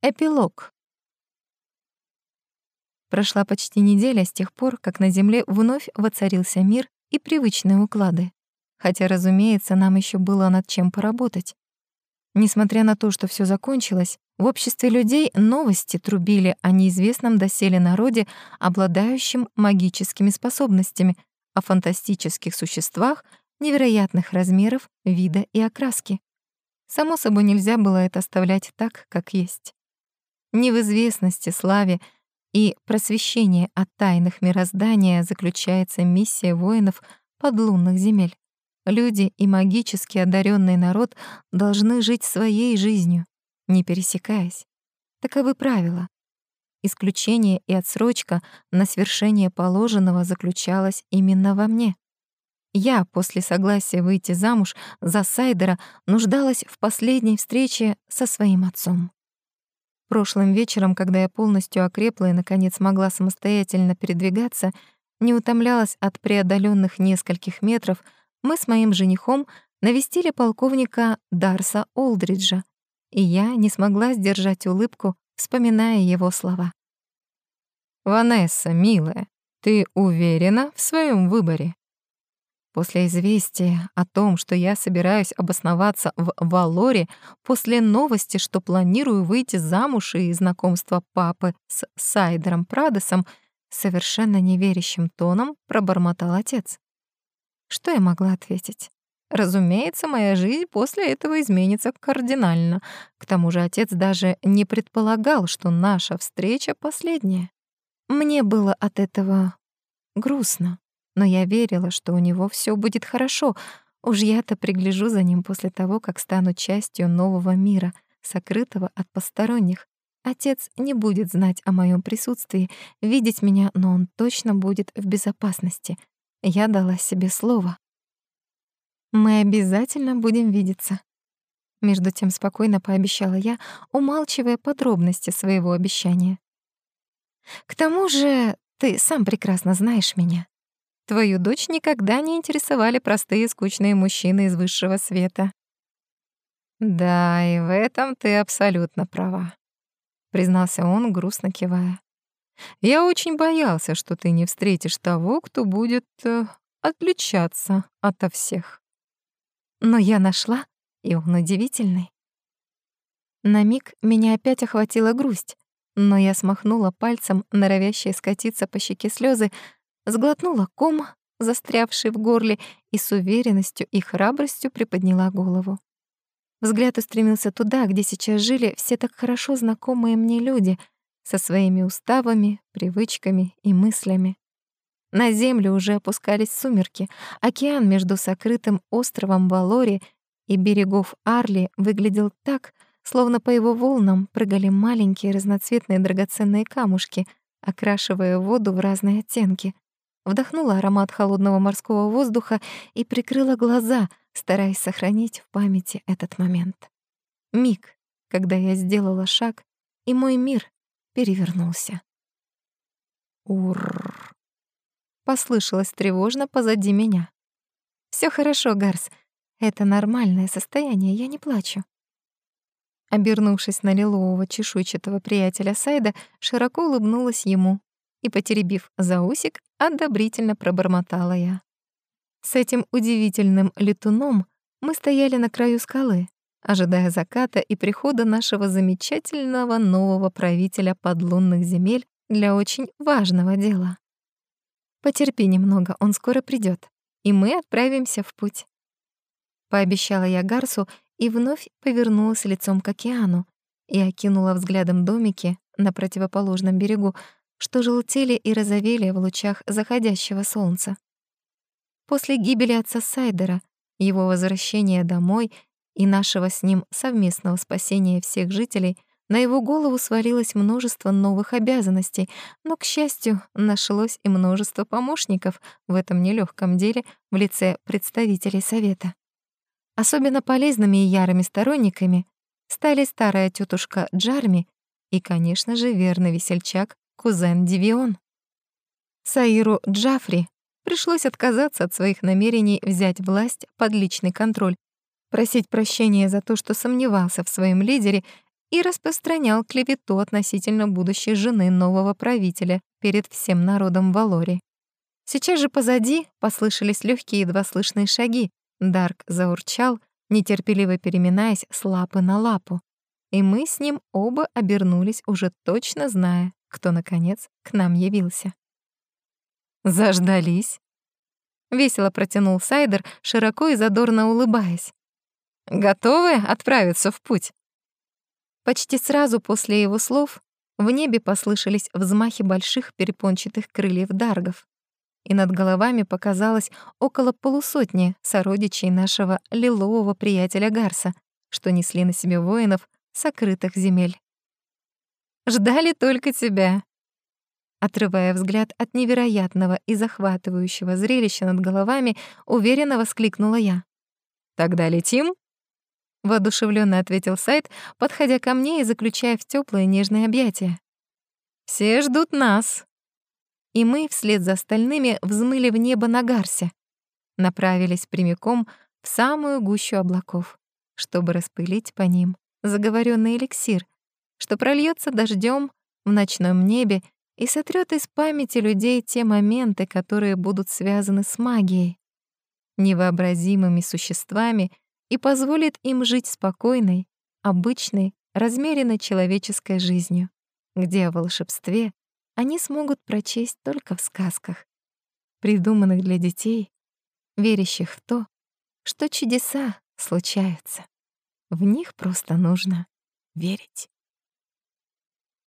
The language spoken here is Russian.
Эпилог. Прошла почти неделя с тех пор, как на Земле вновь воцарился мир и привычные уклады. Хотя, разумеется, нам еще было над чем поработать. Несмотря на то, что все закончилось, в обществе людей новости трубили о неизвестном доселе народе, обладающем магическими способностями, о фантастических существах невероятных размеров, вида и окраски. Само собой, нельзя было это оставлять так, как есть. Не в известности, славе и просвещении от тайных мироздания заключается миссия воинов подлунных земель. Люди и магически одаренный народ должны жить своей жизнью, не пересекаясь. Таковы правила. Исключение и отсрочка на свершение положенного заключалась именно во мне. Я, после согласия выйти замуж за Сайдера, нуждалась в последней встрече со своим отцом. Прошлым вечером, когда я полностью окрепла и, наконец, могла самостоятельно передвигаться, не утомлялась от преодоленных нескольких метров, мы с моим женихом навестили полковника Дарса Олдриджа, и я не смогла сдержать улыбку, вспоминая его слова. «Ванесса, милая, ты уверена в своем выборе?» После известия о том, что я собираюсь обосноваться в Валоре, после новости, что планирую выйти замуж и знакомства папы с Сайдером Прадосом, совершенно неверящим тоном пробормотал отец. Что я могла ответить? Разумеется, моя жизнь после этого изменится кардинально. К тому же отец даже не предполагал, что наша встреча последняя. Мне было от этого грустно но я верила, что у него все будет хорошо. Уж я-то пригляжу за ним после того, как стану частью нового мира, сокрытого от посторонних. Отец не будет знать о моем присутствии, видеть меня, но он точно будет в безопасности. Я дала себе слово. Мы обязательно будем видеться. Между тем спокойно пообещала я, умалчивая подробности своего обещания. К тому же ты сам прекрасно знаешь меня. Твою дочь никогда не интересовали простые скучные мужчины из высшего света. Да, и в этом ты абсолютно права, признался он, грустно кивая. Я очень боялся, что ты не встретишь того, кто будет э, отличаться ото всех. Но я нашла, и он удивительный. На миг меня опять охватила грусть, но я смахнула пальцем норовящие скатиться по щеке слезы, сглотнула ком, застрявший в горле, и с уверенностью и храбростью приподняла голову. Взгляд устремился туда, где сейчас жили все так хорошо знакомые мне люди со своими уставами, привычками и мыслями. На землю уже опускались сумерки. Океан между сокрытым островом Валори и берегов Арли выглядел так, словно по его волнам прыгали маленькие разноцветные драгоценные камушки, окрашивая воду в разные оттенки — вдохнула аромат холодного морского воздуха и прикрыла глаза, стараясь сохранить в памяти этот момент. Миг, когда я сделала шаг, и мой мир перевернулся. Ур. Послышалось тревожно позади меня. Все хорошо, Гарс. Это нормальное состояние, я не плачу». Обернувшись на лилового чешуйчатого приятеля Сайда, широко улыбнулась ему и, потеребив за усик, одобрительно пробормотала я. С этим удивительным летуном мы стояли на краю скалы, ожидая заката и прихода нашего замечательного нового правителя подлунных земель для очень важного дела. Потерпи немного, он скоро придет, и мы отправимся в путь. Пообещала я Гарсу и вновь повернулась лицом к океану и окинула взглядом домики на противоположном берегу, что желтели и розовели в лучах заходящего солнца. После гибели отца Сайдера, его возвращения домой и нашего с ним совместного спасения всех жителей, на его голову свалилось множество новых обязанностей, но, к счастью, нашлось и множество помощников в этом нелегком деле в лице представителей Совета. Особенно полезными и ярыми сторонниками стали старая тетушка Джарми и, конечно же, верный весельчак кузен Дивион. Саиру Джафри пришлось отказаться от своих намерений взять власть под личный контроль, просить прощения за то, что сомневался в своем лидере и распространял клевету относительно будущей жены нового правителя перед всем народом Валори. Сейчас же позади послышались легкие едва слышные шаги. Дарк заурчал, нетерпеливо переминаясь с лапы на лапу. И мы с ним оба обернулись, уже точно зная, кто, наконец, к нам явился. «Заждались?» — весело протянул Сайдер, широко и задорно улыбаясь. «Готовы отправиться в путь?» Почти сразу после его слов в небе послышались взмахи больших перепончатых крыльев даргов, и над головами показалось около полусотни сородичей нашего лилового приятеля Гарса, что несли на себе воинов сокрытых земель. «Ждали только тебя», Отрывая взгляд от невероятного и захватывающего зрелища над головами, уверенно воскликнула я. «Тогда летим?» Воодушевленно ответил Сайт, подходя ко мне и заключая в теплые нежные объятия. «Все ждут нас!» И мы вслед за остальными взмыли в небо на Гарсе, направились прямиком в самую гущу облаков, чтобы распылить по ним заговоренный эликсир, что прольется дождем в ночном небе и сотрет из памяти людей те моменты, которые будут связаны с магией, невообразимыми существами и позволит им жить спокойной, обычной, размеренной человеческой жизнью, где о волшебстве они смогут прочесть только в сказках, придуманных для детей, верящих в то, что чудеса случаются. В них просто нужно верить.